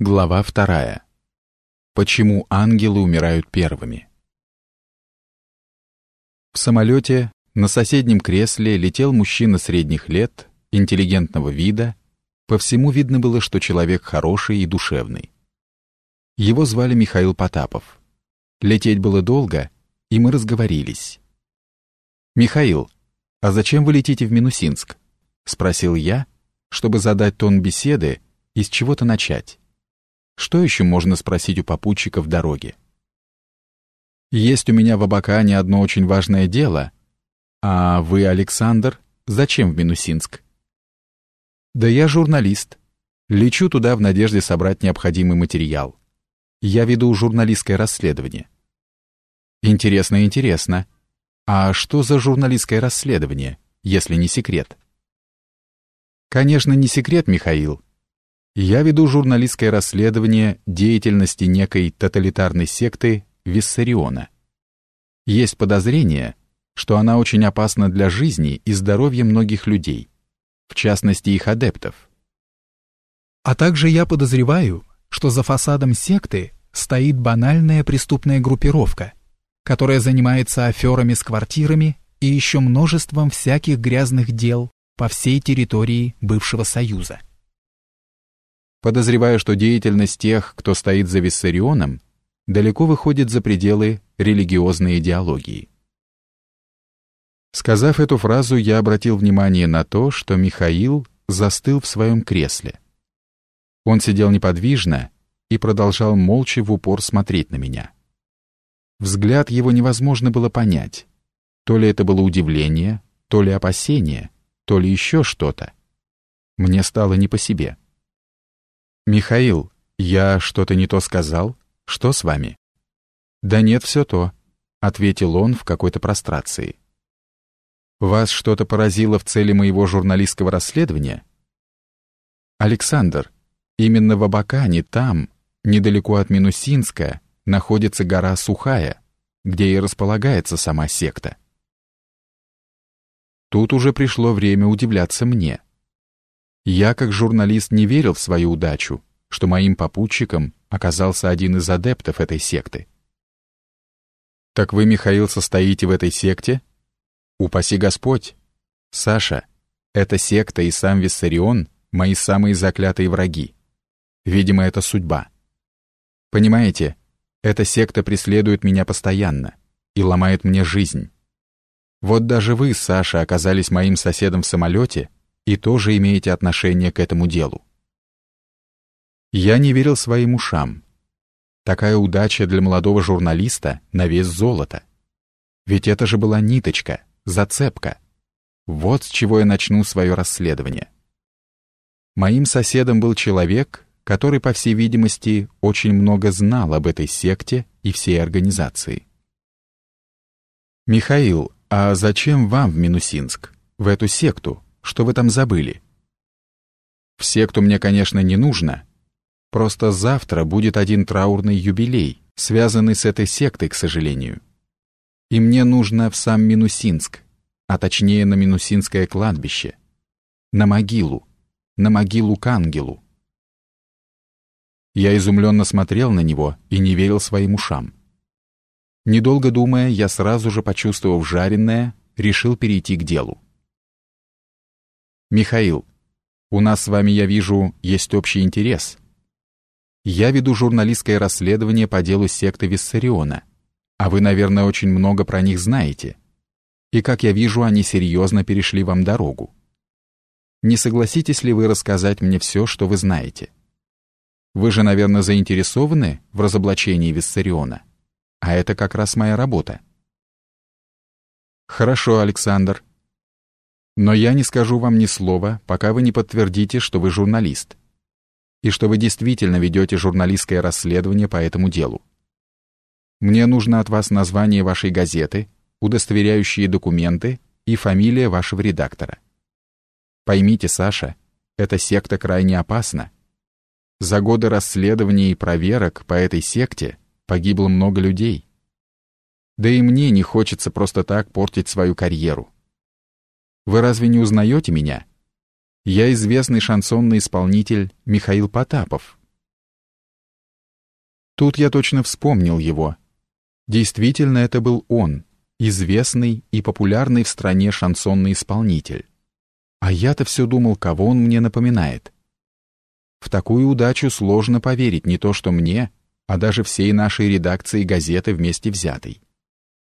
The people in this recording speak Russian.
Глава вторая. Почему ангелы умирают первыми? В самолете на соседнем кресле летел мужчина средних лет, интеллигентного вида. По всему видно было, что человек хороший и душевный. Его звали Михаил Потапов. Лететь было долго, и мы разговорились. «Михаил, а зачем вы летите в Минусинск?» — спросил я, чтобы задать тон беседы и с чего-то начать. Что еще можно спросить у попутчика в дороге? Есть у меня в Абакане одно очень важное дело. А вы, Александр, зачем в Минусинск? Да я журналист. Лечу туда в надежде собрать необходимый материал. Я веду журналистское расследование. Интересно, интересно. А что за журналистское расследование, если не секрет? Конечно, не секрет, Михаил. Я веду журналистское расследование деятельности некой тоталитарной секты Виссариона. Есть подозрение, что она очень опасна для жизни и здоровья многих людей, в частности их адептов. А также я подозреваю, что за фасадом секты стоит банальная преступная группировка, которая занимается аферами с квартирами и еще множеством всяких грязных дел по всей территории бывшего Союза. Подозреваю, что деятельность тех, кто стоит за Виссарионом, далеко выходит за пределы религиозной идеологии. Сказав эту фразу, я обратил внимание на то, что Михаил застыл в своем кресле. Он сидел неподвижно и продолжал молча в упор смотреть на меня. Взгляд его невозможно было понять. То ли это было удивление, то ли опасение, то ли еще что-то. Мне стало не по себе. «Михаил, я что-то не то сказал? Что с вами?» «Да нет, все то», — ответил он в какой-то прострации. «Вас что-то поразило в цели моего журналистского расследования?» «Александр, именно в Абакане, там, недалеко от Минусинска, находится гора Сухая, где и располагается сама секта». Тут уже пришло время удивляться мне. Я, как журналист, не верил в свою удачу, что моим попутчиком оказался один из адептов этой секты. «Так вы, Михаил, состоите в этой секте?» «Упаси Господь!» «Саша, эта секта и сам Виссарион — мои самые заклятые враги. Видимо, это судьба. Понимаете, эта секта преследует меня постоянно и ломает мне жизнь. Вот даже вы, Саша, оказались моим соседом в самолете — и тоже имеете отношение к этому делу. Я не верил своим ушам. Такая удача для молодого журналиста на вес золота. Ведь это же была ниточка, зацепка. Вот с чего я начну свое расследование. Моим соседом был человек, который, по всей видимости, очень много знал об этой секте и всей организации. «Михаил, а зачем вам в Минусинск, в эту секту?» Что вы там забыли? Все, кто мне, конечно, не нужно. Просто завтра будет один траурный юбилей, связанный с этой сектой, к сожалению. И мне нужно в сам Минусинск, а точнее на Минусинское кладбище. На могилу, на могилу к ангелу. Я изумленно смотрел на него и не верил своим ушам. Недолго думая, я сразу же, почувствовав жареное, решил перейти к делу. «Михаил, у нас с вами, я вижу, есть общий интерес. Я веду журналистское расследование по делу секты Виссариона, а вы, наверное, очень много про них знаете. И, как я вижу, они серьезно перешли вам дорогу. Не согласитесь ли вы рассказать мне все, что вы знаете? Вы же, наверное, заинтересованы в разоблачении Виссариона, а это как раз моя работа». «Хорошо, Александр», но я не скажу вам ни слова, пока вы не подтвердите, что вы журналист. И что вы действительно ведете журналистское расследование по этому делу. Мне нужно от вас название вашей газеты, удостоверяющие документы и фамилия вашего редактора. Поймите, Саша, эта секта крайне опасна. За годы расследований и проверок по этой секте погибло много людей. Да и мне не хочется просто так портить свою карьеру. Вы разве не узнаете меня? Я известный шансонный исполнитель Михаил Потапов. Тут я точно вспомнил его. Действительно, это был он, известный и популярный в стране шансонный исполнитель. А я-то все думал, кого он мне напоминает. В такую удачу сложно поверить не то что мне, а даже всей нашей редакции газеты вместе взятой.